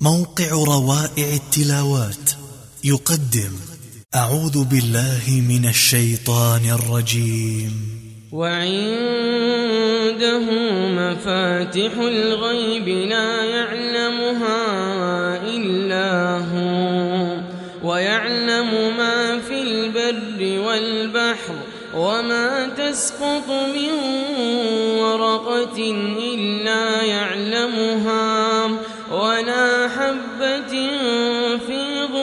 موقع روائع التلاوات يقدم أعوذ بالله من الشيطان الرجيم. وعنده مفاتح الغيب لا يعلمها إلا هو ويعلم ما في البر والبحر وما تسقط من ورقة إلا يعلمها.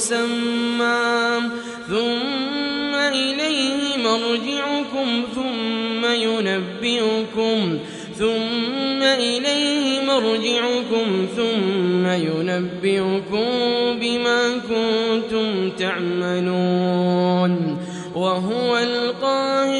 مسمى ثم إليه مرجعكم ثم ينبئكم. ثم إليه مرجعكم ثم ينبئكم بما كنتم تعملون. وهو القاهر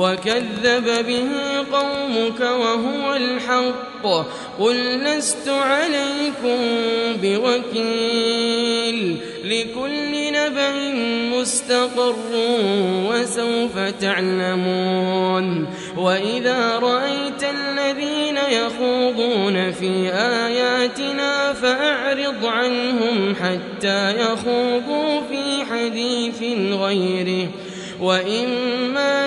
وكذب به قومك وهو الحق. قل لست عليكم بوكيل. لكل نبأ مستقر وسوف تعلمون. وإذا رأيت الذين يخوضون في آياتنا فأعرض عنهم حتى يخوضوا في حديث غيره. وإما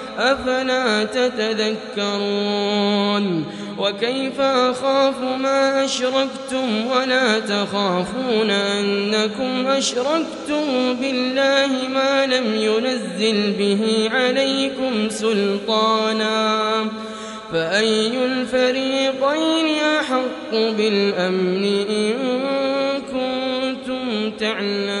أفلا تتذكرون وكيف أخاف ما أشركتم ولا تخافون أنكم أشركتم بالله ما لم ينزل به عليكم سلطانا فأي الفريقين أحق بالأمن إن كنتم تعلمون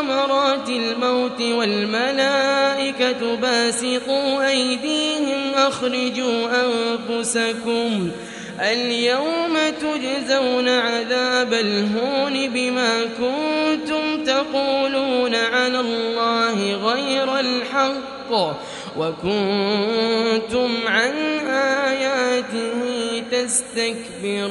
غمرات الموت والملائكة باسطوا أيديهم أخرجوا أنفسكم اليوم تجزون عذاب الهون بما كنتم تقولون على الله غير الحق وكنتم عن آياته تستكبرون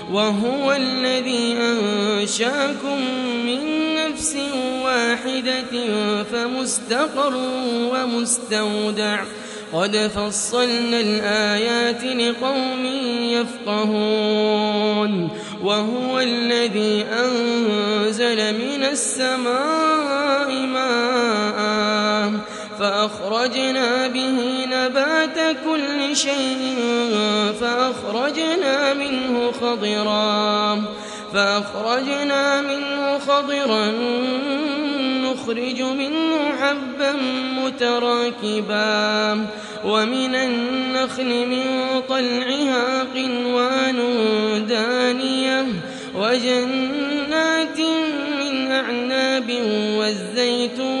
وهو الذي أنشأكم من نفس واحدة فمستقر ومستودع. قد فصلنا الآيات لقوم يفقهون. وهو الذي أنزل من السماء ماء فأخرجنا به نبات كل شيء فأخرجنا منه خضرا فأخرجنا منه خضرا نخرج منه حبا متراكبا ومن النخل من طلعها قنوان دانية وجنات من أعناب والزيتون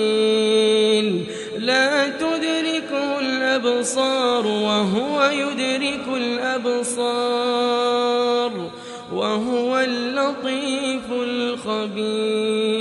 الأبصار وهو يدرك الأبصار وهو اللطيف الخبير.